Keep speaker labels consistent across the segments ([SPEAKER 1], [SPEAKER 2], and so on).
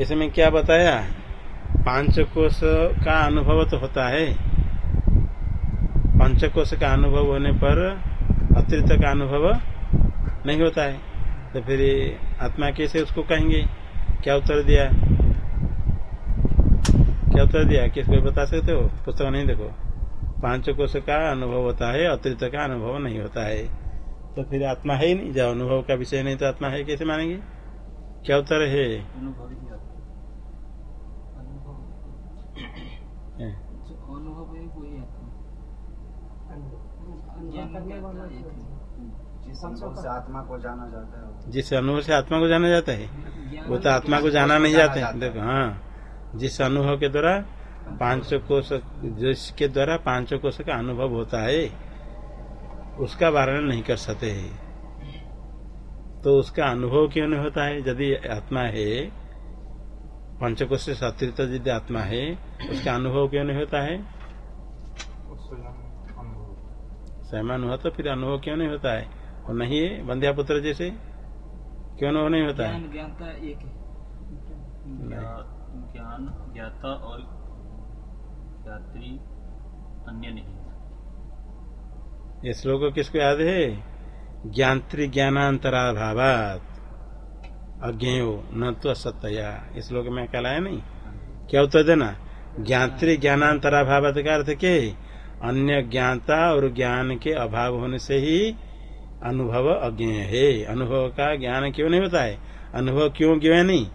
[SPEAKER 1] इसमें क्या बताया पाँच कोश का अनुभव तो होता है। पंचकोश का अनुभव होने पर अतिरिक्त का अनुभव नहीं होता है। तो फिर आत्मा कैसे उसको कहेंगे? क्या उत्तर दिया? क्या उत्तर दिया? किसको बता सकते हो? पुस्तक नहीं देखो। पाँच कोश का अनुभव होता है, अतिरिक्त का अनुभव नहीं होता है। तो फिर आत्मा है ही नहीं, जब अनुभव का विषय नहीं तो आत्मा है कैसे मानेंगे? क्या उत्तर है?
[SPEAKER 2] आत्मा को जाना जाता है।
[SPEAKER 1] जिस अनुभव से आत्मा को जाना जाता है वो तो आत्मा को जाना नहीं जाता है। देखो हाँ। जिस अनुभव के द्वारा पाँच कोश जिसके द्वारा पाँच कोश का अनुभव होता है उसका वारण नहीं कर सकते है। तो उसका अनुभव क्यों नहीं होता है? यदि आत्मा है पंचकोश से अतिरिक्त यदि आत्मा है उसका अनुभव क्यों नहीं होता है? स्वयं हुआ तो फिर अनुभव क्यों नहीं होता है? और नहीं है? बंध्या पुत्र जैसे? क्यों अनुभव नहीं होता है?
[SPEAKER 3] एक
[SPEAKER 4] ज्ञान ज्ञाता और यात्री अन्य नहीं
[SPEAKER 1] ये श्लोक किसको याद है? ज्ञात्री ज्ञानांतराभावात। अज्ञेयो न तो असत्या इस श्लोक में कहलाया नहीं? क्या उत्तर देना? ज्ञात्री ज्ञानांतराभाव का अर्थ क्या है? अन्य ज्ञाता और ज्ञान के अभाव होने से ही अनुभव अज्ञेय है। अनुभव का ज्ञान क्यों नहीं होता है? अनुभव क्यों ज्ञ नहीं?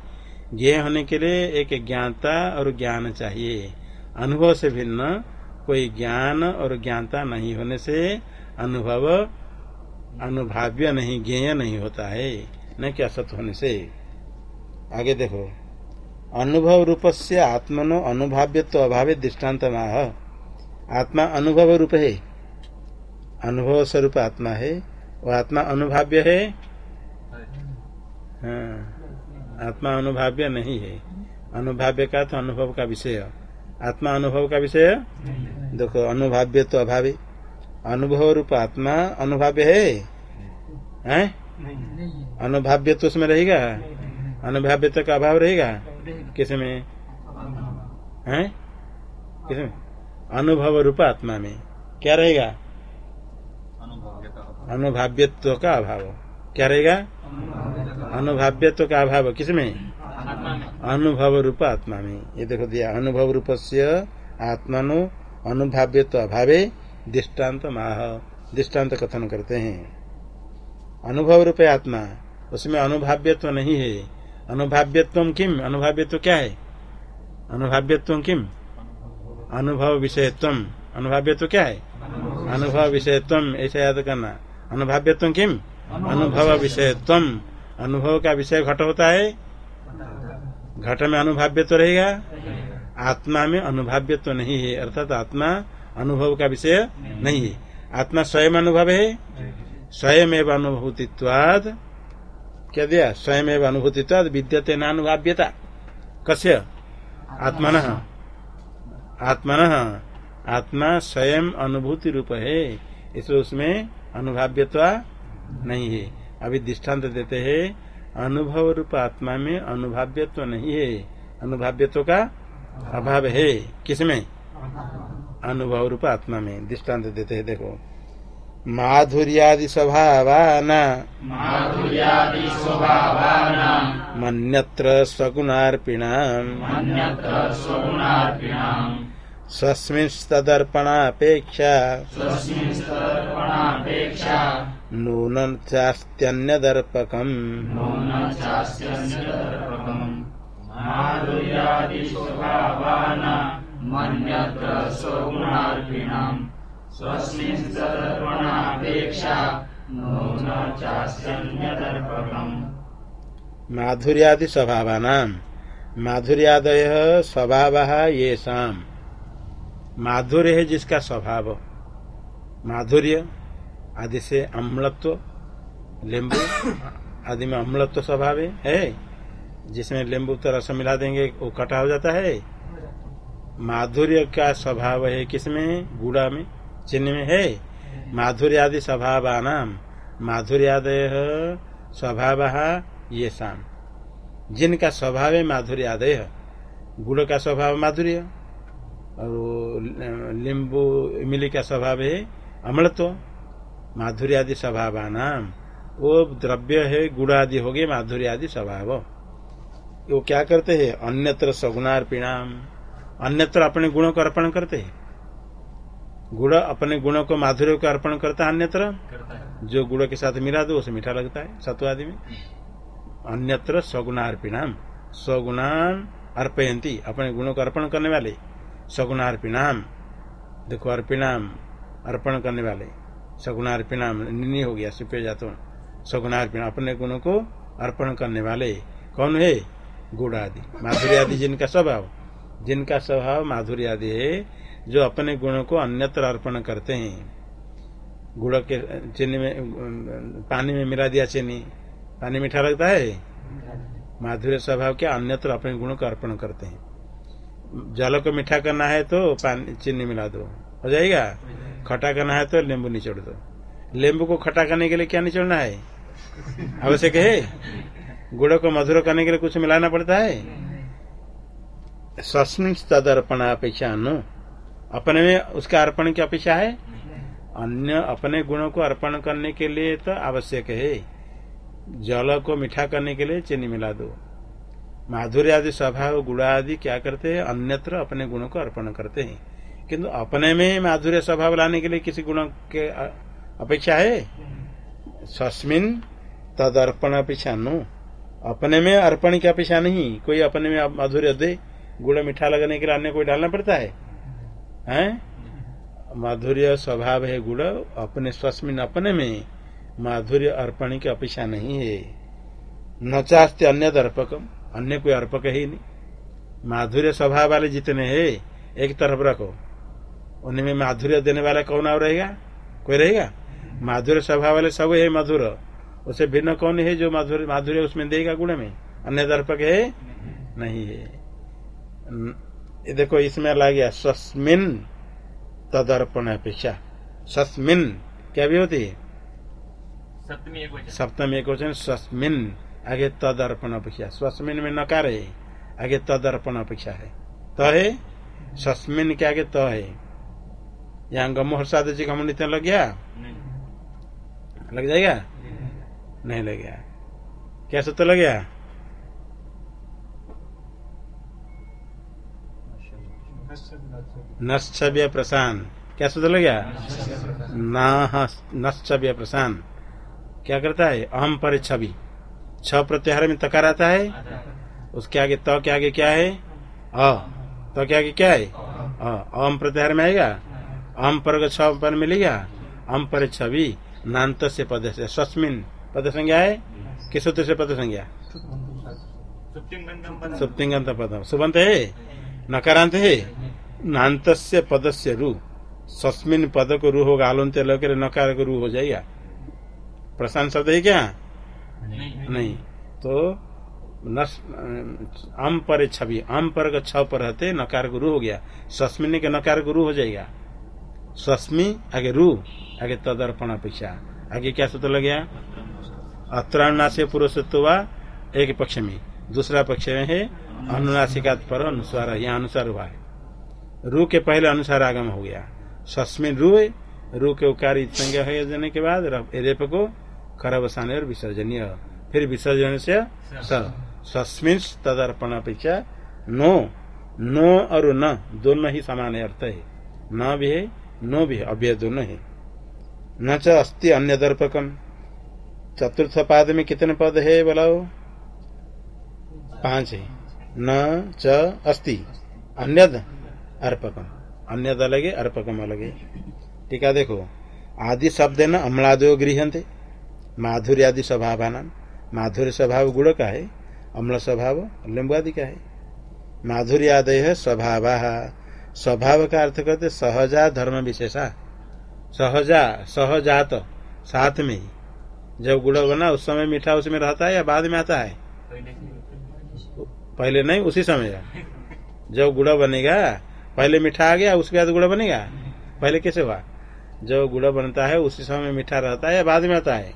[SPEAKER 1] ज्ञ होने के लिए एक ज्ञाता और ज्ञान चाहिए। अनुभव से भिन्न कोई ज्ञान और ज्ञानता नहीं होने से अनुभव अनुभाव्य नहीं, ज्ञेय नहीं होता है। न कि असत होने से? आगे देखो। अनुभव रूप से आत्मनो अनुभाव्य तो अभाव दृष्टांत माह आत्मा अनुभव रूप है। अनुभव स्वरूप आत्मा है वो आत्मा अनुभाव्य है। हाँ आत्मा अनुभाव्य नहीं है। अनुभाव्य का तो अनुभव का विषय। आत्मा अनुभव का विषय? देखो, अनुभाव्य तो अभावी। अनुभव रूप आत्मा अनुभाव्य है। हैं? अनुभाव्य तो उसमें रहेगा। अनुभाव्य का अभाव रहेगा। किसमें? है? किसमें? अनुभव रूप आत्मा में क्या रहेगा? अनुभाव्यत्व का अभाव। क्या रहेगा? अनुभाव्यत्व का अभाव। किसमें? अनुभव रूप आत्मा में ये देखो दिया अनुभव रूप से आत्मानु अनुभाव्यत्व अभावे दृष्टांत माह दृष्टांत कथन करते हैं। अनुभव रूप आत्मा। उसमें अनुभाव्यत्व नहीं है। अनुभाव्यत्व किम? अनुभाव्यत्व क्या है? अनुभाव्यत्व किम? अनुभव विषयत्व अनुभाव्यत्व क्या है? अनुभव विषयत्व ऐसा याद करना। अनुभाव्यत्व किम? अनुभव विषयत्व अनुभव का विषय घट होता है? घट में अनुभाव्य तो रहेगा? आत्मा में अनुभाव्य तो नहीं है, अर्थात आत्मा अनुभव का विषय नहीं है। आत्मा स्वयं अनुभव है? स्वयं एवं अनुभूतित्वाद क्या दिया? स्वयं एवं अनुभूतित्वाद विद्यते नानुभाव्यता। कस्य? आत्मा आत्मन। आत्मा न आत्मा स्वयं अनुभूति रूप है। इसलिए उसमें अनुभाव्यता नहीं है। अभी दृष्टांत देते हैं अनुभव रूप आत्मा में अनुभाव्य नहीं है। अनुभाव्यत्व का अभाव है। किसमें? अनुभव। रूप आत्मा में। दृष्टांत देते हैं देखो। माधुर्यादि स्वभावाना
[SPEAKER 3] माधुर्यादि स्वभावाना
[SPEAKER 1] मन्यत्र स्वगुणार्पिणाम्।
[SPEAKER 3] अन्यत्र स्वगुणार्पिणाम्।
[SPEAKER 1] स्वस्मिंस्तदर्पणापेक्षा।
[SPEAKER 3] स्वस्मिंस्तर्पणापेक्षा
[SPEAKER 1] नूनं चास्त्यन्यदर्पकम्
[SPEAKER 3] नूनं चास्त्यन्यदर्पकम् माधुर्यादि स्वभावाना मन्यत्र स्वगुणार्पिणाम्।
[SPEAKER 1] माधुर्यादि स्वभावानाम माधुर्यादय स्वभाव ये शाम माधुर्य है जिसका स्वभाव। माधुर्य आदि से अम्लत्व नींबू आदि में अम्लत्व स्वभाव है, जिसमें नींबू तो रस मिला देंगे वो कटा हो जाता है। माधुर्य का स्वभाव है किसमें? गुड़ा में। चिन्ह में है। माधुर्य आदि स्वभाव नाम माधुर्यादय स्वभाव ये शाम जिनका स्वभाव है माधुर्य आदय गुड़ का स्वभाव माधुर्य, और लींबू इमली का स्वभाव है अमृत्व माधुर्य आदि स्वभाव नाम वो द्रव्य है गुड़ आदि हो गए माधुर्य आदि स्वभाव। वो क्या करते हैं? अन्यत्र सगुणार्पिणाम। अन्यत्र अपने गुणों को अर्पण करते हैं। गुड़ अपने गुणों को माधुर्य को अर्पण करता है अन्यत्र? जो गुड़ के साथ मिला दो उसे मीठा लगता है सत्व आदि में। अन्यत्र स्वगुणार्पिणाम स्वगुणान अर्पयंती अपने गुणों को अर्पण करने वाले। स्वगुणार्पिणाम देखो अर्पिणाम अर्पण करने वाले। सगुणार्पिणाम निन्नी हो गया सुप्य जातो सगुणार्पिण अपने गुणों को अर्पण करने वाले। कौन है? गुड़ आदि। माधुर्य आदि जिनका स्वभाव। जिनका स्वभाव माधुर्य आदि है जो अपने गुणों को अन्यत्र अर्पण करते हैं। गुड़ के चीनी में, पानी में मिला दिया चीनी। पानी मीठा लगता है? माधुर्य स्वभाव के अन्यत्र अपने गुणों को अर्पण करते हैं। जल को मीठा करना है तो पानी, चीनी मिला दो। हो जाएगा? खट्टा करना है तो नींबू निचोड़ दो। नींबू को खटा करने के लिए क्या निचोड़ना है? आवश्यक है? गुड़ को मधुर करने के लिए कुछ मिलाना पड़ता है? सस्मिन तद अर्पण अपेक्षा नो अपने में उसका अर्पण की अपेक्षा है? अन्य अपने गुणों को अर्पण करने के लिए तो आवश्यक है। जल को मीठा करने के लिए चीनी मिला दो। माधुर्य आदि, स्वभाव, गुण आदि क्या करते हैं? अन्यत्र अपने गुणों को अर्पण करते हैं। किंतु अपने में माधुर्य, स्वभाव लाने के लिए किसी गुण के अपेक्षा है? सस्मिन तद अर्पण अपेक्षा नो। अपने में अर्पण की अपेक्षा नहीं। कोई अपने में माधुर्य दे गुड़ मीठा लगने के लिए अन्य कोई डालना पड़ता है। हैं? माधुर्य स्वभाव है गुड़ अपने स्वस्मिन अपने में माधुर्य अर्पण की अपेक्षा नहीं है। न चाहते अन्य अर्पकम, अन्य कोई अर्पक है नहीं। माधुर्य स्वभाव वाले जितने हैं, एक तरफ़ रखो। उनमें माधुर्य देने वाला कौन और रहेगा? कोई रहेगा? माधुर्य स्वभाव वाले सब है मधुर। उसे भिन्न कौन है जो माधुर्य माधुर्य उसमें देगा गुण में? अन्य दर्पक है? नहीं है। देखो इसमें ला गया सस्मिन तदर्पण अपेक्षा। सस्मिन क्या भी होती है?
[SPEAKER 4] सप्तमी एक वचन।
[SPEAKER 1] वचन स्वस्मिन आगे तदर्पण अपेक्षा। स्वस्मिन में नकार है आगे तदर्पण अपेक्षा है। त है? सस्मिन के आगे त है। यहाँ गमो हर्षाद जी का मुनित लग गया?
[SPEAKER 4] नहीं।
[SPEAKER 1] लग जाएगा? नहीं। लग गया। क्या सूत्र लग गया? नश्चव्य प्रशान क्या सूत्र लग गया नश्चव्य प्रशान क्या करता है? अहम पर छवि। छ प्रत्याहार में तकार आता है। उसके आगे त के आगे क्या है? अ। तो के आगे क्या है? अ। अहम प्रत्याहार में आएगा? अहम पर छ पर मिलेगा? अम पर छवि। नान्त से पद से। सस्मिन पद संज्ञा है? किस सूत्र से पद संज्ञा।
[SPEAKER 4] पदम
[SPEAKER 1] पद। सुबंत है? नकारांत है? नान्त से पद से रू। सस्मिन पद को रू होगा आलोन्त लगे नकार को रू हो जाएगा प्रशांत शब्द है क्या?
[SPEAKER 4] नहीं।
[SPEAKER 1] नहीं। तो नस अम पर छवि। अम पर का छ पर रहते नकार को रू हो गया। सस्मिन के नकार को रू हो जाएगा। स्वस्मी आगे रू आगे तदर्पण अपेक्षा। आगे क्या सूत्र लग गया? अत्राणास्य पुरुषत्व एक पक्ष में दूसरा पक्ष में है अनुनासिका पर अनुसार यहाँ अनुसार हुआ है। रू के पहले अनुसार आगम हो गया। सस्मिन रू रू के उकार संज्ञा हो जाने के बाद रेप को खरबसाने और विसर्जनीय। फिर विसर्जन से सस्मिन तदर्पण अपेक्षा नो नो और न दोनों ही समान अर्थ है। न भी है, नो भी है अभ्य दोनों है। न च अस्ति अन्य दर्पकम चतुर्थ पाद में कितने पद है बोलाओ? पाँच है। न, च, अस्ति। अन्यद? अर्पकम। अन्यद अलगे अर्पकम अलगे। टीका देखो। आदि शब्द न अम्लादो गृहते माधुर्य आदि स्वभाव माधुर्य स्वभाव गुण का है अम्ल स्वभाव लिंबु आदि का है माधुर्य आदय स्वभाव। स्वभाव का अर्थ करते सहजा धर्म विशेषा। सहजा सहजात। साथ में ही। जब गुड़ बना उस समय मीठा उसमें रहता है या बाद में आता है?
[SPEAKER 4] पहले
[SPEAKER 1] नहीं उसी समय जब गुड़ बनेगा पहले मीठा आ गया उसके बाद गुड़ बनेगा? पहले कैसे हुआ? जो गुड़ बनता है उसी समय मीठा रहता है या बाद में आता है?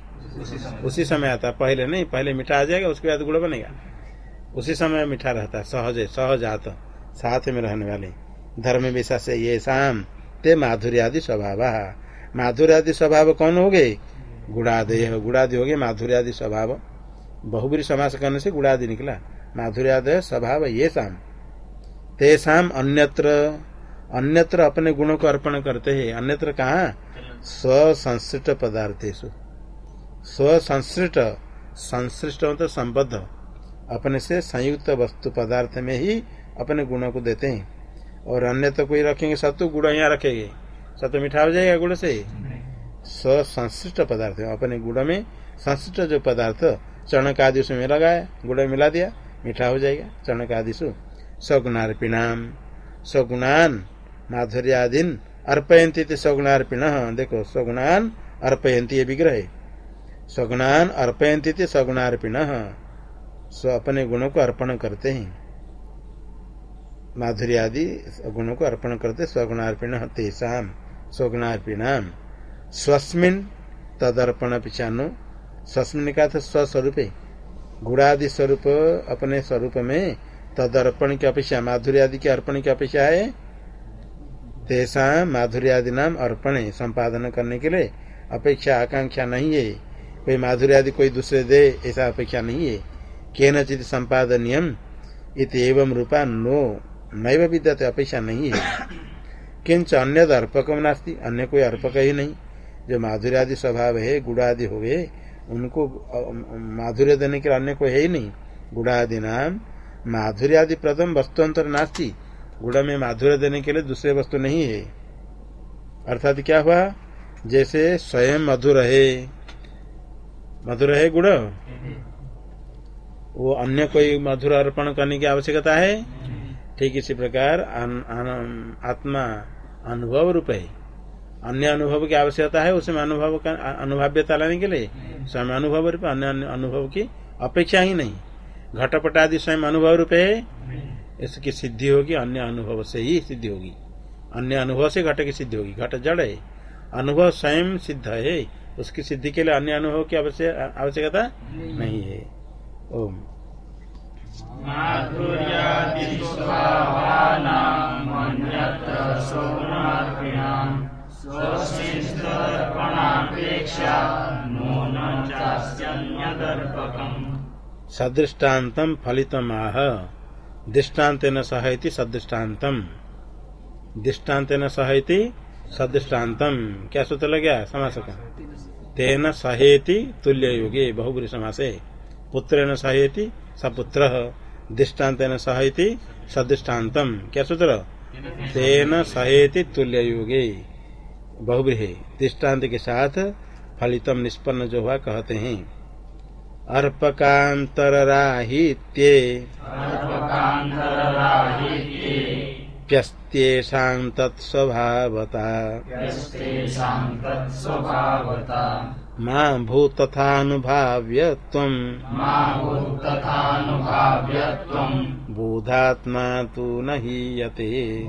[SPEAKER 1] उसी समय। आता है। पहले नहीं पहले मीठा आ जाएगा उसके बाद गुड़ बनेगा। उसी समय मीठा रहता है सहज है सहजात साथ में रहने वाले। धर्म विशा से ये शाम ते माधुर्य आदि स्वभाव। माधुर्य आदि स्वभाव कौन हो गए? गुड़ादय गुड़ादि हो गए माधुर्य आदि स्वभाव। बहुबरी समास करने से गुड़ादि निकला। माधुर्यादय स्वभाव ये शाम। तेसाम अन्यत्र अन्यत्र अपने गुणों को अर्पण करते हैं। अन्यत्र कहा? स्वसंश्रिष्ट पदार्थेशु स्वसंश्रिष्ट, संश्रिष्ट तो संबद्ध। अपने से संयुक्त वस्तु पदार्थ में ही अपने गुणों को देते हैं। और अन्य तो कोई रखेंगे, सत्तु गुड़ यहाँ रखेंगे। सत्तु मीठा हो जाएगा गुड़ से? स्वसंश्रिष्ट पदार्थ अपने गुड़ में संश्रिष्ट जो पदार्थ चरण का आदि में लगाया गुड़ में मिला दिया, मीठा हो जाएगा चरण का आदि सगुणार्पिणाम। सगुणान माधुर्यादीन अर्पयंती सगुणार्पिण। देखो, सगुणान अर्पयंती ये विग्रह। सगुणान अर्पयंती सगुणार्पिण। स्व अपने गुणों को अर्पण करते हैं। माधुर्य आदि गुणों को अर्पण करते स्वगुणार्पिण तेसाम स्वगुणार्पिणाम स्वस्मिन तदर्पण पिछानो स्वस्मिन का था स्वस्वरूप। गुणादि स्वरूप अपने स्वरूप में तदर्पण की अपेक्षा माधुर्य आदि की अर्पण की अपेक्षा है। तेसा माधुर्य आदि नाम अर्पण संपादन करने के लिए। अपेक्षा, आकांक्षा नहीं है। कोई माधुर्य आदि कोई दूसरे दे, ऐसा अपेक्षा नहीं है। के नचित संपादनियम इत एवं रूपा नो, नैव विद्यते, अपेक्षा नहीं है। किंच अन्य अर्पकम नास्ती, अन्य कोई अर्पक ही नहीं। जो माधुर्य आदि स्वभाव है गुड़ा आदि हो उनको माधुर्य देने के लिए अन्य कोई है ही नहीं। गुड़ा आदि नाम माधुर्य आदि प्रथम वस्तुअंतर नास्ती। गुड़ में माधुर्य देने के लिए दूसरे वस्तु नहीं है। अर्थात क्या हुआ? जैसे स्वयं मधुर है। मधुर है गुड़ वो अन्य कोई मधुर अर्पण करने की आवश्यकता है? ठीक इसी प्रकार आन, आन, आत्मा अनुभव रूप है। अन्य अनुभव की आवश्यकता है उसमें अनुभव का अनुभाव्यता लाने के लिए। स्वयं अनुभव रूप अन्य अनुभव की अपेक्षा ही नहीं। घटपट आदि स्वयं अनुभव रूप है इसकी सिद्धि होगी, अन्य अनुभव से ही सिद्धि होगी। अन्य अनुभव से घट की सिद्धि होगी। घट जड़। है अनुभव स्वयं सिद्ध है। उसकी सिद्धि के लिए अन्य अनुभव की आवश्यकता नहीं है। ओम। सदृष्टान्तम फलितम आह दृष्टांत न सहति सदृष्टान्तम दृष्टांत न सहति सदृष्टान्तम क्या सूत्र लग गया? समास का तेन सहेति तुल्य युगे बहुबुरी समास। पुत्र न सहेति सपुत्र। दृष्टांत न सहति सदृष्टान्तम क्या सूत्र? तेन सहेति तुल्य युगे बहुब्रीह दृष्टांत के साथ फलितम निष्पन्न जो हुआ कहते हैं। अर्पकान्तरराहित्ये प्यस्त्येषां तत्स्वभावता। मा भूतथानुभाव्यत्वम् बोधात्मा तु न हीयते।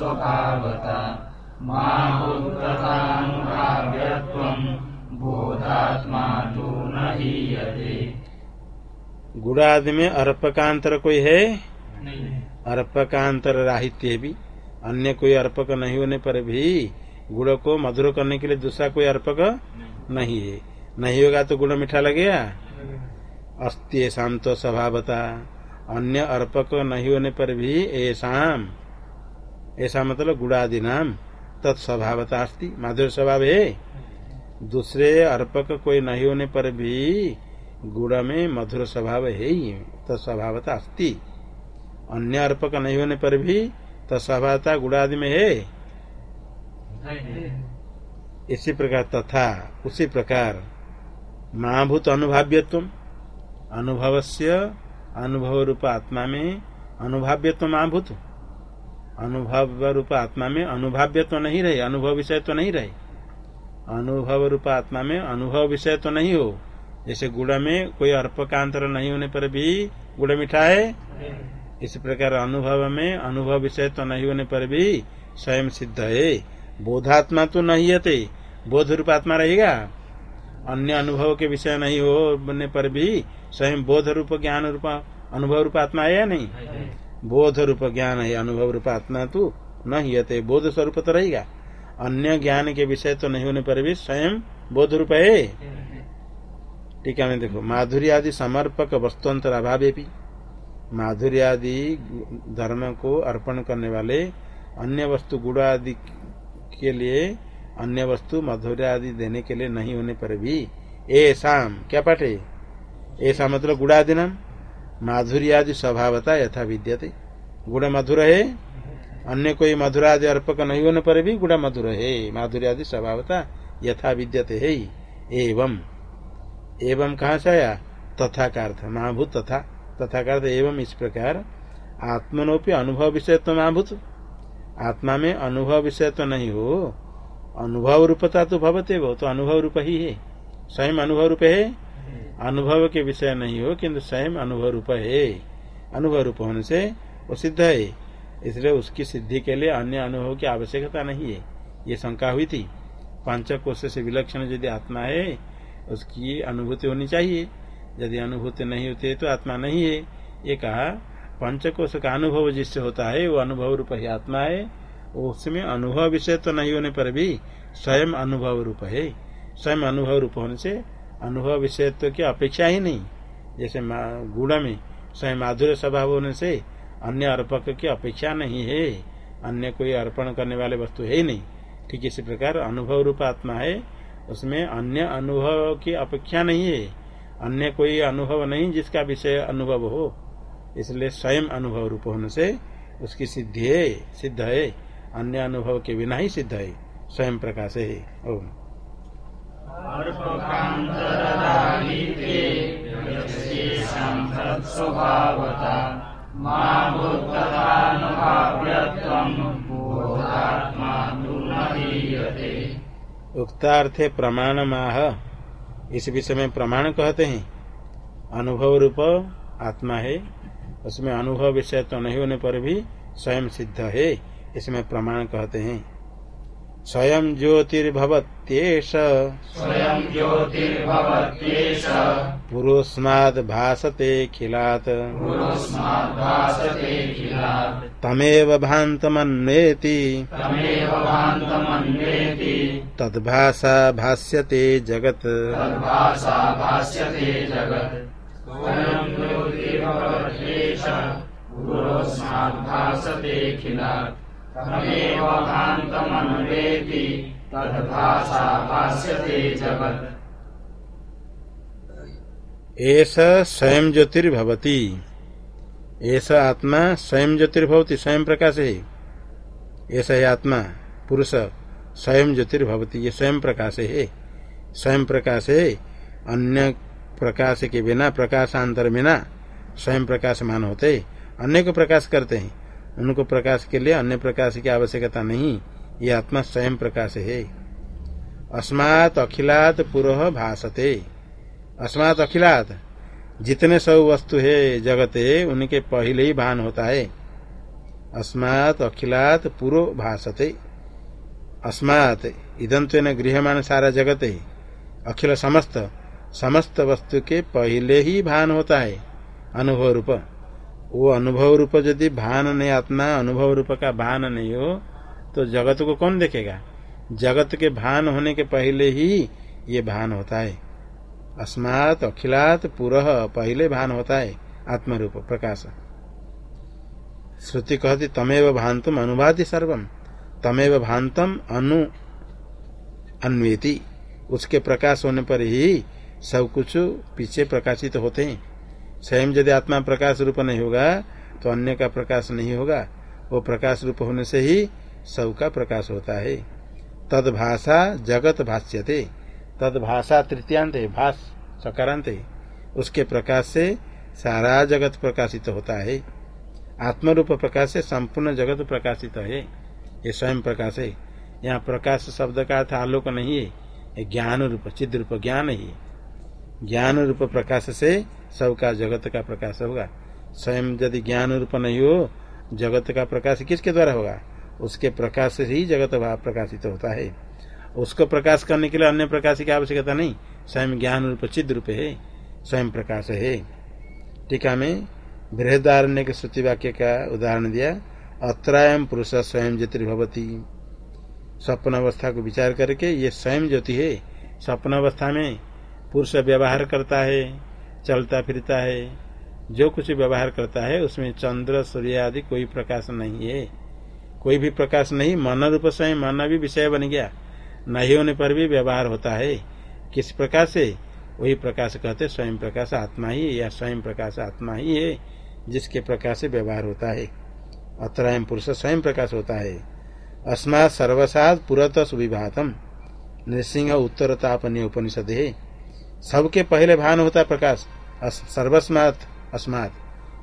[SPEAKER 3] बोधात्मा तु न हीयते। स्वभावता बोधात्मा तो
[SPEAKER 1] गुड़ादि में अर्पकांतर कोई है? अर्पकांतर राहित्य भी। अन्य कोई अर्पक नहीं होने पर भी गुड़ को मधुर करने के लिए दूसरा कोई अर्पक नहीं। है। नहीं होगा तो गुड़ मीठा लगेगा? अस्त्य शांत स्वभावता। अन्य अर्पक नहीं होने पर भी ऐसा ऐसा मतलब गुड़ादि नाम तत्स्वभावता अस्ति माधुर स्वभाव है। दूसरे अर्पक कोई नहीं होने पर भी गुड़ में मधुर स्वभाव है ही तत्स्वभावता अस्ति अन्य अर्पक नहीं होने पर भी तत्स्वभावता गुड़ादि में है। इसी प्रकार तथा, उसी प्रकार महाभूत अनुभाव्यत्व अनुभव से अनुभव रूप आत्मा में अनुभाव्य तो महाभूत अनुभव रूप आत्मा में अनुभाव्य तो नहीं रहे, अनुभव विषय तो नहीं रहे। अनुभव रूप आत्मा में अनुभव विषय तो नहीं हो। जैसे गुड़ में कोई अर्पकांतर नहीं होने पर भी गुड़ मीठा है? इस प्रकार अनुभव में अनुभव विषय तो नहीं होने पर भी स्वयं सिद्ध है। बोधात्मा तो नहीं हते बोध रूप आत्मा रहेगा? अन्य अनुभव के विषय नहीं होने पर भी स्वयं बोध रूप ज्ञान रूप अनुभव रूप आत्मा है या नहीं? बोध रूप ज्ञान है अनुभव रूप आत्मा तो नहीं हते बोध स्वरूप तो रहेगा। अन्य ज्ञान के विषय तो नहीं होने पर भी स्वयं बोध रूप है। ठीक है, देखो माधुर्य आदि समर्पक वस्तुअंतर अभावे भी। माधुर्य आदि धर्म को अर्पण करने वाले अन्य वस्तु गुड़ आदि के लिए, अन्य वस्तु माधुर्य आदि देने के लिए नहीं होने पर भी ए शाम क्या पाठे ऐसा मतलब गुड़ादि नाम। माधुर्य आदि स्वभावता यथा विद्यते। गुड़ मधुर है, अन्य कोई मधुर आदि अर्पक नहीं होने पर भी गुड़ा मधुर है। माधुर्य आदि स्वभावता यथा विद्यते है। एवं। एवं कहा से आया? तथा का अर्थ, महाभूत तथा। तथा का अर्थ एवं इस प्रकार, आत्मनोपी अनुभव विषय तो महाभूत। आत्मा में अनुभव विषय तो नहीं हो। अनुभव रूपता तो भवते वो तो अनुभव रूप ही है। स्वयं अनुभव रूप है अनुभव के विषय नहीं हो, किंतु स्वयं अनुभव रूप है। अनुभव रूप होने से वो सिद्ध है। इसलिए उसकी सिद्धि के लिए अन्य अनुभव की आवश्यकता नहीं है। ये शंका हुई थी। पाँच कोश से विलक्षण यदि आत्मा है, उसकी अनुभूति होनी चाहिए। यदि अनुभूति नहीं होती है तो आत्मा नहीं है। ये कहा पंचकोश का अनुभव जिससे होता है, वो अनुभव रूप ही आत्मा है। उसमें अनुभव विषय तो नहीं होने पर भी स्वयं अनुभव रूप है। स्वयं अनुभव रूप होने से अनुभव विषय तो की अपेक्षा ही नहीं? जैसे गुड़ में स्वयं माधुर्य स्वभाव होने से अन्य अर्पक की अपेक्षा नहीं है। अन्य कोई अर्पण करने वाले वस्तु है ही नहीं। ठीक इसी प्रकार अनुभव रूप आत्मा है, उसमें अन्य अनुभव की अपेक्षा नहीं है। अन्य कोई अनुभव नहीं जिसका विषय अनुभव हो। इसलिए स्वयं अनुभव रूप होने से उसकी सिद्धि है, सिद्ध है। अन्य अनुभव के बिना ही सिद्ध है, स्वयं प्रकाश है। ओम।
[SPEAKER 3] स्वभावता
[SPEAKER 1] उक्तार्थे प्रमाण माह इस विषय में प्रमाण कहते हैं। अनुभव रूप आत्मा है। उसमें अनुभव विषय तो नहीं होने पर भी स्वयं सिद्ध है। इसमें प्रमाण कहते हैं। स्वयं ज्योतिर्भवत्येष।
[SPEAKER 3] स्वयं ज्योतिर्भवत्येष।
[SPEAKER 1] पुरोस्माद् भासते खिलात्।
[SPEAKER 3] पुरोस्माद् भासते खिलात्।
[SPEAKER 1] तमेव भान्तमन्वेति।
[SPEAKER 3] तमेव भान्तमन्वेति।
[SPEAKER 1] तद्भाषा भाष्यते जगत्।
[SPEAKER 3] भासते खिलात्। तमेव भान्तमन्वेति तद्भाषा भाष्यते जगत्
[SPEAKER 1] ऐसा स्वयं ज्योतिर्भवती। ऐसा आत्मा स्वयं ज्योतिर्भवती, स्वयं प्रकाश। है ऐसा है आत्मा, पुरुष स्वयं ज्योतिर्भवती, ये स्वयं प्रकाश। है स्वयं प्रकाश है अन्य प्रकाश के बिना, प्रकाशांतर बिना स्वयं प्रकाशमान होते। अन्य को प्रकाश करते हैं। उनको प्रकाश के लिए अन्य प्रकाश की आवश्यकता नहीं। ये आत्मा स्वयं प्रकाश है। अस्मात् अखिलात पुरः भासते। अस्मात् अखिलात। जितने सब वस्तु है जगत है उनके पहले ही भान होता है। अस्मात् अखिलात पूर्व भासते। अस्मात् इदम तो गृहमान सारा जगत। है अखिल समस्त समस्त वस्तु के पहले ही भान होता है। अनुभव रूप। वो अनुभव रूप यदि भान नहीं, आत्मा अनुभव रूप का भान नहीं हो तो जगत को कौन देखेगा? जगत के भान होने के पहले ही ये भान होता है। अस्मात, अखिलात पुरह पहले भान होता है, आत्मरूप, प्रकाश। श्रुति कहती, तमेव भांतम अनुवादी सर्वम। तमेव भांतम अनु अन्वेति। उसके प्रकाश होने पर ही सब कुछ पीछे प्रकाशित होते हैं। स्वयं यदि आत्मा प्रकाश रूप नहीं होगा तो अन्य का प्रकाश नहीं होगा। वो प्रकाश रूप होने से ही सब का प्रकाश होता है। तद भाषा जगत भाष्यते। तद भाषा तृतीयांत है, भाष सकारांत है। उसके प्रकाश से सारा जगत प्रकाशित होता है। आत्मरूप प्रकाश से संपूर्ण जगत प्रकाशित है। ये स्वयं प्रकाश है। यहाँ प्रकाश शब्द का अर्थ आलोक नहीं है। ज्ञान रूप चिद रूप ज्ञान ही। ज्ञान रूप प्रकाश से सबका जगत का प्रकाश होगा। स्वयं यदि ज्ञान रूप नहीं हो, जगत का प्रकाश किसके द्वारा होगा? उसके प्रकाश से ही जगत भाव प्रकाशित तो होता है। उसको प्रकाश करने के लिए अन्य प्रकाश की आवश्यकता नहीं। स्वयं ज्ञान रूप चिद रूप है, स्वयं प्रकाश है। टीका में बृहदारण्य के श्रुति वाक्य का उदाहरण दिया अत्रायम पुरुष स्वयं ज्योतिर्भवती स्वप्न अवस्था को विचार करके ये स्वयं ज्योति है। स्वप्न अवस्था में पुरुष व्यवहार करता है, चलता फिरता है, जो कुछ व्यवहार करता है, उसमें चंद्र, सूर्य आदि कोई प्रकाश नहीं है। कोई भी प्रकाश नहीं, मन रूप स्वयं मन भी विषय बन गया। नहीं होने पर भी व्यवहार होता है। किस प्रकार से? वही प्रकाश कहते स्वयं प्रकाश आत्मा ही या स्वयं प्रकाश आत्मा ही है, जिसके प्रकाश से व्यवहार होता है। अत्र पुरुष स्वयं प्रकाश होता है। अस्मा सर्वसाद पुरत सुविभातम। नृसिंह उत्तर तापनीय उपनिषद है सबके पहले भान होता है प्रकाश। सर्वस्मात, अस्मात।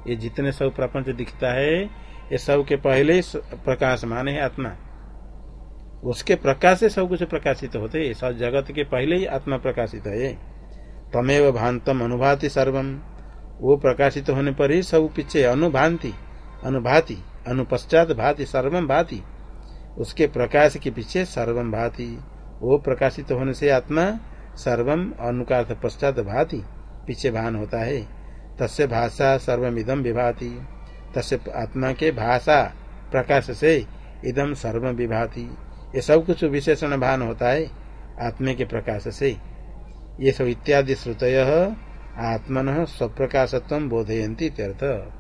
[SPEAKER 1] ये जितने सब प्रपंच दिखता है, ये सब के पहले प्रकाश माने है आत्मा। उसके प्रकाश से सब कुछ प्रकाशित होते सब जगत के पहले ही आत्मा प्रकाशित है। तमेव भांतम अनुभाति सर्वम। वो प्रकाशित होने पर ही सब पीछे अनुभांति अनुभाति, अनुपश्चात भाति सर्वम भाति। उसके प्रकाश के पीछे सर्वम भाति। वो प्रकाशित होने से आत्मा सर्वम अनुकार्थ पश्चात भाति, पीछे भान होता है। तस्य भाषा सर्वम इदम विभाति। तस्य आत्मा के भाषा प्रकाश से इदम सर्व विभाति। ये सब कुछ विशेषण भान होता है, आत्मे के प्रकाश से। ये सब इत्यादि श्रुत आत्मन स्वप्रकाशत्व बोधयंती तीर्थ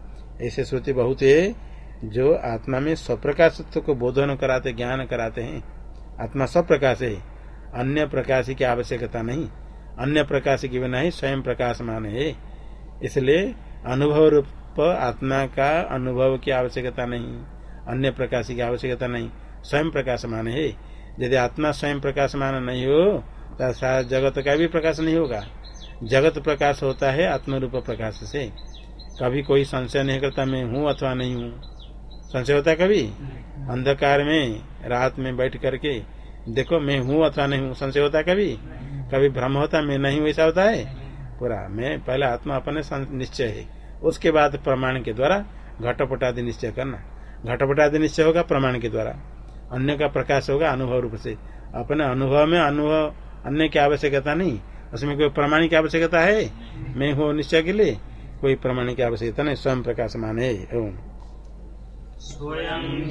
[SPEAKER 1] ऐसे श्रुति बहुत है, जो आत्मा में स्वप्रकाशत्व को बोधन कराते, ज्ञान कराते हैं। आत्मा स्वप्रकाश है। अन्य प्रकाश की आवश्यकता नहीं। अन्य प्रकाश की बिना ही स्वयं प्रकाश मान है। इसलिए अनुभव रूप आत्मा का अनुभव की आवश्यकता नहीं। अन्य प्रकाश की आवश्यकता नहीं। स्वयं प्रकाशमान है। यदि आत्मा स्वयं प्रकाशमान नहीं हो तो सारा जगत का भी प्रकाश नहीं होगा। जगत प्रकाश होता है आत्म रूप प्रकाश से। कभी कोई संशय नहीं करता मैं हूँ अथवा नहीं हूँ। संशय होता कभी? अंधकार में रात में बैठ करके। देखो, मैं हूँ अथवा नहीं हूँ, संशय होता है कभी? कभी भ्रम होता मैं नहीं हूँ, ऐसा होता है? पूरा, मैं पहले आत्मा अपने निश्चय है। उसके बाद प्रमाण के द्वारा घटपट आदि निश्चय करना। घटपट आदि निश्चय होगा प्रमाण के द्वारा। अन्य का प्रकाश होगा अनुभव रूप से। अपने अनुभव में अनुभव, अन्य की आवश्यकता नहीं। उसमें कोई प्रमाण की आवश्यकता है? मैं हूँ निश्चय के लिए। कोई प्रमाण की आवश्यकता नहीं, स्वयं प्रकाश माने
[SPEAKER 3] स्वयं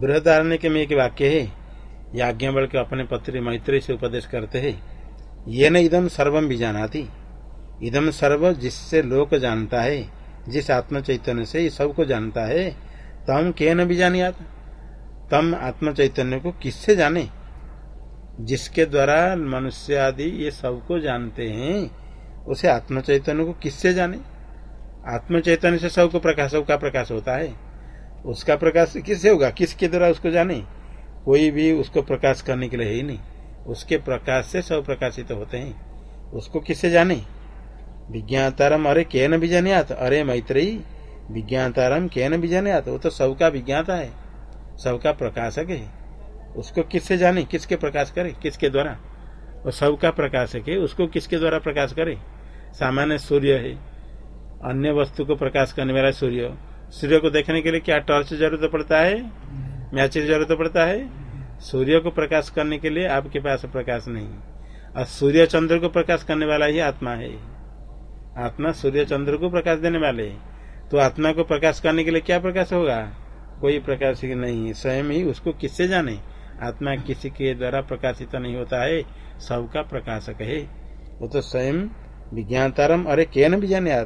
[SPEAKER 1] बृहदारण्य के में एक वाक्य है याज्ञवल के अपने पत्र मैत्री से उपदेश करते हैं ये न इदम सर्वम भी जाना थी इदम सर्व जिससे लोक जानता है, जिस आत्म चैतन्य से ये सबको जानता है तम के न भी जानिया तम आत्म चैतन्य को किससे जाने? जिसके द्वारा मनुष्य आदि ये सबको जानते हैं, उसे आत्म चैतन्य को किससे जाने? आत्म चैतन्य से सबको प्रकाश, सबका प्रकाश होता है। उसका प्रकाश किससे होगा? किसके द्वारा उसको जाने? कोई भी उसको प्रकाश करने के लिए है ही नहीं। उसके प्रकाश से सब प्रकाशित तो होते हैं। उसको किससे जाने? विज्ञातारम अरे के न अरे मैत्री विज्ञातारम के न भी जाने आता? वो तो सबका विज्ञाता है। सबका प्रकाशक है उसको किससे जाने, किसके प्रकाश करे, किसके द्वारा? वो सबका प्रकाशक है उसको किसके द्वारा प्रकाश करे? सामान्य सूर्य है। अन्य वस्तु को प्रकाश करने वाला सूर्य। सूर्य को देखने के लिए क्या टॉर्च ज़रूरत पड़ता है? मैच ज़रूरत पड़ता है? सूर्य को प्रकाश करने के लिए आपके पास प्रकाश नहीं। और सूर्य चंद्र को प्रकाश करने वाला ही आत्मा है। आत्मा सूर्य चंद्र को प्रकाश देने वाले। तो आत्मा को प्रकाश करने के लिए क्या प्रकाश होगा? कोई प्रकाश नहीं है, स्वयं ही उसको किससे जाने? आत्मा किसी के द्वारा प्रकाशित नहीं होता है, सबका प्रकाशक है। वो तो स्वयं विज्ञानतारम अरे के न भी जाने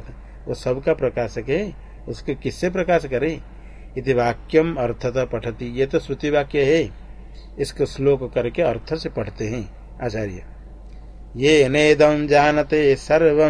[SPEAKER 1] वो सबका प्रकाशक है, उसको किससे प्रकाश करे? इति वाक्यम अर्थता पठती। ये तो श्रुति वाक्य है। इसको श्लोक करके अर्थ से पढ़ते हैं, आचार्य। ये नेदम जानते सर्व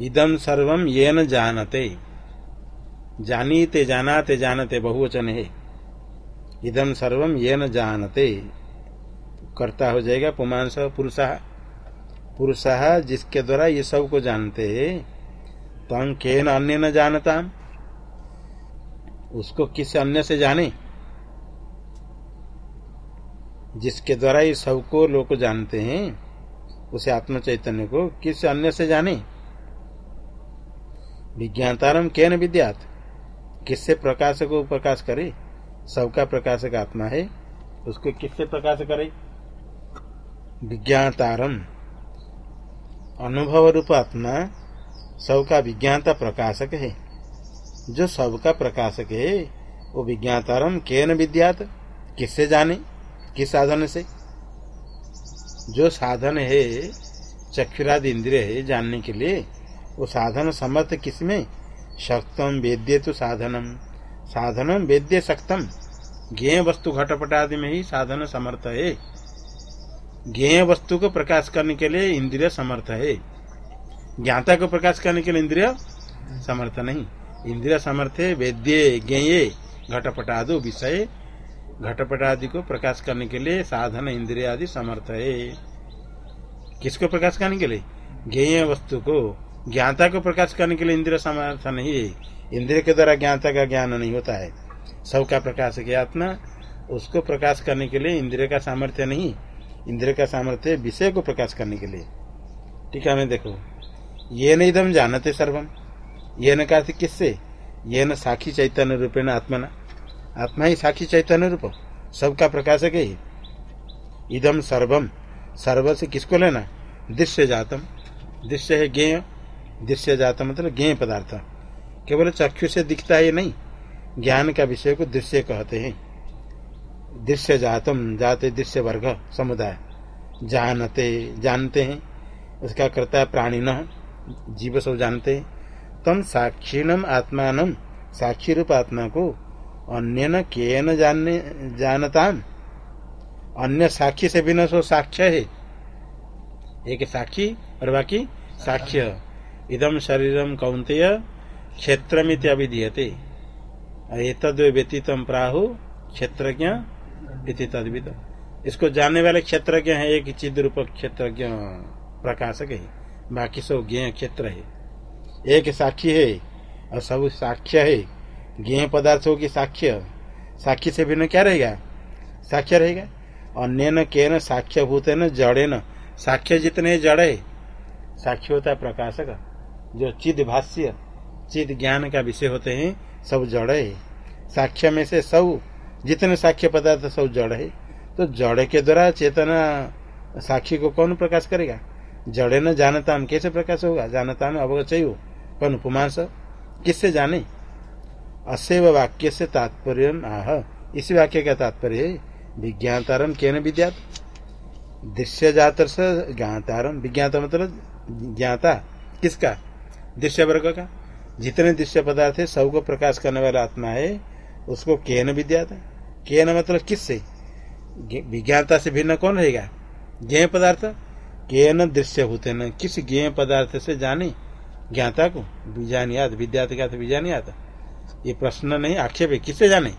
[SPEAKER 1] इदम सर्वम ये न जानते। जानीते, जानाते, जानते बहुवचन। है इदम सर्वम ये न जानते। करता हो जाएगा पुमांस, पुरुषा। पुरुषा जिसके द्वारा ये सबको जानते तम के न अन्य न जानता उसको किस अन्य से जाने? जिसके द्वारा ये सबको लोग जानते हैं, उसे आत्म चैतन्य को किस अन्य से जाने? विज्ञातारम के न विद्यात? किससे प्रकाश को प्रकाश करे? सबका प्रकाशक आत्मा है, उसको किससे प्रकाश करे? विज्ञातारम अनुभव रूप आत्मा सबका विज्ञाता प्रकाशक है। जो सबका प्रकाशक है, वो विज्ञातारम के न विद्यात? किससे जाने? किस साधन से? जो साधन है, चक्षुरादि इंद्रिय है जानने के लिए वो साधन समर्थ किसमें? शक्तम वेद्य तो साधनम। साधनम वेद्य शक्तम। ज्ञेय वस्तु घटपट आदि में ही साधन समर्थ है। ज्ञेय वस्तु को प्रकाश करने के लिए इंद्रिय समर्थ है। ज्ञाता को प्रकाश करने के लिए इंद्रिय समर्थ नहीं। इंद्रिय समर्थ है, वेद्य, ज्ञेय घटपट आदि विषय घटपट आदि को प्रकाश करने के लिए साधन इंद्रिय आदि समर्थ है। किसको प्रकाश करने के लिए? ज्ञेय वस्तु को। ज्ञाता को प्रकाश करने के लिए इंद्रिय समर्थ नहीं है। इंद्रिय के द्वारा ज्ञाता का ज्ञान नहीं होता है। सबका प्रकाश के आत्मा, उसको प्रकाश करने के लिए इंद्रिय का सामर्थ्य नहीं। इंद्रिय का सामर्थ्य विषय को प्रकाश करने के लिए। ठीक है मैं देखो। ये न इधम जानते सर्वम ये न कहा किससे? ये न साखी चैतन्य रूपेण आत्मा न आत्मा ही साखी चैतन्य रूप। सबका प्रकाशक है इदम सर्वम सर्व से किसको लेना? दृश्य जातम। दृश्य है ज्ञेय। दृश्य जाता मतलब ज्ञ पदार्थ। केवल चक्षु से दिखता है नहीं, ज्ञान का विषय को दृश्य कहते हैं। दृश्य जातम, जाते दृश्य वर्ग, समुदाय। जानते जानते हैं, उसका करता है प्राणी न जीव सब जानते हैं। तम साक्षीणम आत्मान साक्षी रूप आत्मा को अन्य न के न जानने जानता अन्य साक्षी से बिना सो साक्ष्य है। एक साक्षी और बाकी साक्ष्य। इदम शरीरम कौंतेय क्षेत्रमित अभिधीयते। तद व्यतीत प्राहु क्षेत्रज्ञ तद्विद। इसको जानने वाले क्षेत्रज्ञ है, एक चिद रूप क्षेत्रज्ञ प्रकाशक है। बाकी सब ज्ञ क्षेत्र है। एक साक्षी है और सब साक्ष्य है। ज्ञ पदार्थों की साक्ष्य। साक्षी से भिन्न क्या रहेगा? साक्ष्य रहेगा। अन्य न के न साक्ष्य भूत न जड़े न साक्ष्य जितने जड़े साक्ष्य होता है प्रकाशक। जो चिद भाष्य, चिद ज्ञान का विषय होते हैं, सब जड़। है साक्ष्य में से सब, जितने साक्ष्य पदार्थ सब जड़। है तो जड़ के द्वारा चेतना साक्षी को कौन प्रकाश करेगा? जड़े न जानता हम कैसे प्रकाश होगा? जानता में अवगत चाहिए कौन उपमास? किससे जाने? असेव वाक्य से तात्पर्य आह। इस वाक्य का तात्पर्य है विज्ञातारम के न विद्यात? दृश्य जातर से ज्ञातारम विज्ञाता मतलब ज्ञाता। किसका? दृश्य वर्ग का? जितने दृश्य पदार्थ है, सबको प्रकाश करने वाला आत्मा है, उसको केन विद्या था। केन मतलब किससे? विज्ञानता से भिन्न कौन रहेगा? ज्ञ पदार्थ? केन दृश्य होते न किस ज्ञ पदार्थ से जाने? ज्ञाता को। बीजानियात विद्यार्थ का बीजानियात। ये प्रश्न नहीं, आक्षेप है। किससे जाने?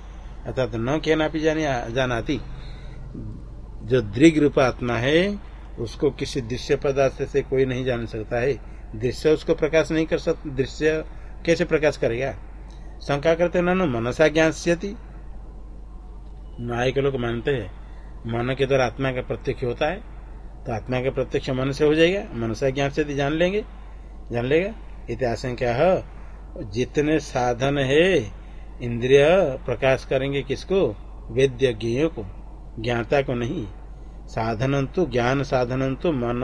[SPEAKER 1] अर्थात न कहना भी जाने, जानाती। जो दृग रूप आत्मा है, उसको किसी दृश्य पदार्थ से कोई नहीं जान सकता है। दृश्य उसको प्रकाश नहीं कर सकता दृश्य कैसे प्रकाश करेगा? शंका करते न मनसा ज्ञान न्याय के लोग मानते हैं, मन के द्वारा आत्मा का प्रत्यक्ष होता है तो आत्मा का प्रत्यक्ष मन से हो जाएगा, मनसा ज्ञान से जान लेंगे, जान लेगा। इतिहास क्या है, जितने साधन है, इंद्रिय प्रकाश करेंगे किसको? वेद्य ज्ञ को, ज्ञाता को नहीं। साधन तो ज्ञान साधन तो मन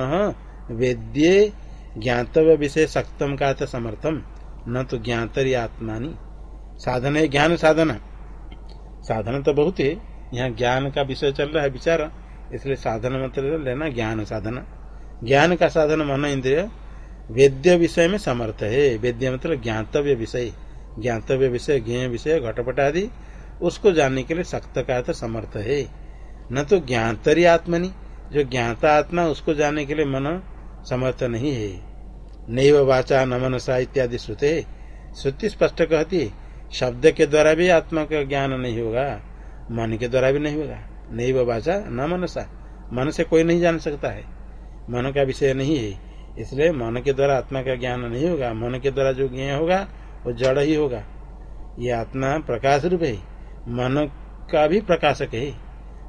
[SPEAKER 1] वेद्य ज्ञातव्य विषय सक्तम का समर्थम। न तो ज्ञातरी आत्मानी। साधन है, ज्ञान साधना साधन तो बहुत है यहाँ ज्ञान का विषय चल रहा है विचार। इसलिए साधन मतलब लेना ज्ञान साधना। ज्ञान का साधन मन इंद्रिय। वेद्य विषय में समर्थ है। वेद्य मतलब ज्ञातव्य विषय। ज्ञातव्य विषय ज्ञ विषय घटपट आदि उसको जानने के लिए सख्त का तो समर्थ है। न तो ज्ञातरी आत्मनि। जो ज्ञाता आत्मा, उसको जानने के लिए मन समर्थ नहीं है। नैव वाचा न मनसा इत्यादि श्रुते, श्रुति स्पष्ट कहती शब्द के द्वारा भी आत्मा का ज्ञान नहीं होगा, मन के द्वारा भी नहीं होगा। नैव वाचा न मनसा मन से कोई नहीं जान सकता है। मन का विषय नहीं है, इसलिए मन के द्वारा आत्मा का ज्ञान नहीं होगा, मन के द्वारा जो ज्ञान होगा, वो जड़ ही होगा। ये आत्मा प्रकाश रूप है, मन का भी प्रकाशक है।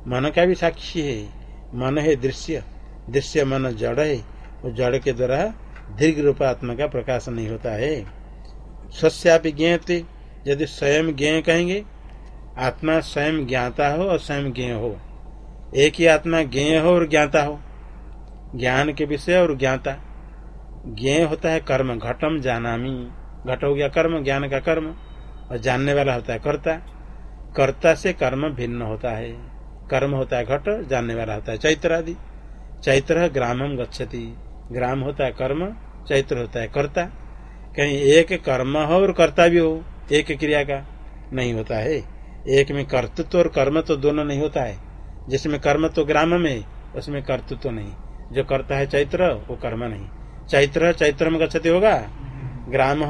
[SPEAKER 1] मन का भी साक्षी है, मन है दृश्य दृश्य मन जड़ है। वो जड़ के द्वारा दीर्घ रूप आत्मा का प्रकाश नहीं होता है। स्वस्यापि ज्ञते यदि स्वयं ज्ञ कहेंगे, आत्मा स्वयं ज्ञाता हो और स्वयं ज्ञ हो। एक ही आत्मा ज्ञ हो और ज्ञाता हो। ज्ञान के विषय और ज्ञाता। ज्ञ होता है कर्म, घटम जानामी। घट हो गया कर्म, ज्ञान का कर्म, और जानने वाला होता है कर्ता। कर्ता से कर्म भिन्न होता है। कर्म होता है घट, जानने वाला होता है चैत्र आदि चैत्र ग्रामम गच्छति। ग्राम होता है कर्म, चैत्र होता है कर्ता। कहीं एक कर्म हो और कर्ता भी हो, एक क्रिया का नहीं होता है। एक में कर्तृत्व और कर्म तो दोनों नहीं होता है। जिसमें कर्म तो ग्राम में, उसमें कर्तृत्व तो नहीं। जो करता है चैत्र, वो कर्म नहीं। चैत्र चैत्र में गच्छति होगा? ग्राम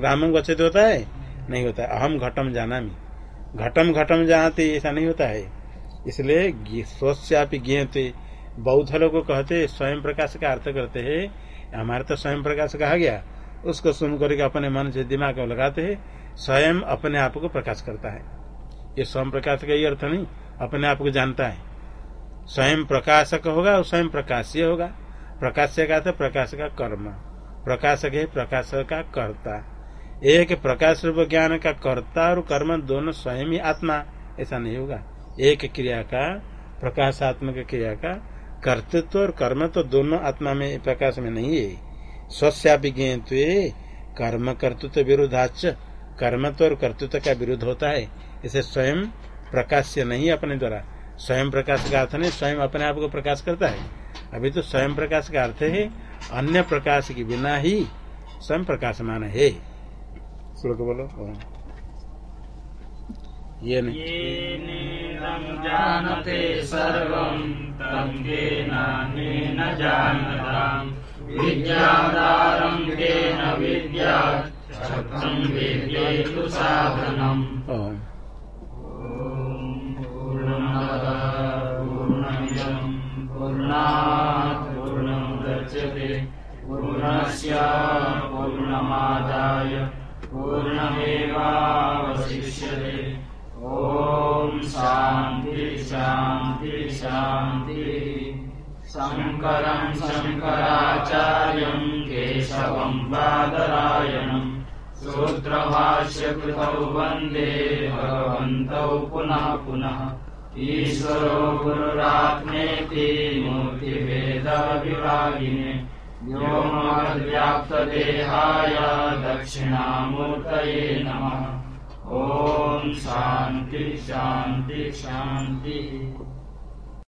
[SPEAKER 1] ग्राम में गच्छति होता है? नहीं होता है। अहम घटम जाना घटम घटम जानते ऐसा नहीं होता है। इसलिए स्वस्यापि ज्ञते बौद्ध लोग कहते स्वयं प्रकाश का अर्थ करते हैं, हमारे तो स्वयं प्रकाश कहा गया। उसको सुन करके अपने मन से दिमाग को लगाते हैं, स्वयं अपने आप को प्रकाश करता है। ये स्वयं प्रकाश का ये अर्थ नहीं, अपने आप को जानता है। स्वयं प्रकाशक होगा और स्वयं प्रकाश्य होगा। प्रकाश्य का था प्रकाश का कर्म। प्रकाशक है प्रकाश का कर्ता। एक प्रकाश रूप ज्ञान का कर्ता और कर्म दोनों स्वयं ही आत्मा, ऐसा नहीं होगा। एक क्रिया का, प्रकाशात्मक क्रिया का कर्तृत्व और कर्म तो दोनों आत्मा में प्रकाश में नहीं है। स्वस्यापि कर्म कर्तृत्व विरोधाच कर्म तो और कर्तृत्व का विरोध होता है। इसे स्वयं प्रकाश से नहीं अपने द्वारा। स्वयं प्रकाश का अर्थ नहीं स्वयं अपने आप को प्रकाश करता है। अभी तो स्वयं प्रकाश का अर्थ है अन्य प्रकाश के बिना ही स्वयं प्रकाशमान है। श्लोक बोलो। ये नहीं।
[SPEAKER 3] जानते सर्वम् तम् केन जानताम् विद्यादारम् केन विद्यात् छत्रं वेद्येतु साधनम् शङ्करं शङ्कराचार्यं केशवं बादरायणम् सूत्रभाष्यकृतौ वंदे भगवन्तौ पुनः पुनः। ईश्वरो गुरुरात्मेति मूर्तिभेदविभागिने व्योमव्याप्तदेहाय दक्षिणामूर्तये नमः। ॐ शान्ति शान्ति, शान्तिः।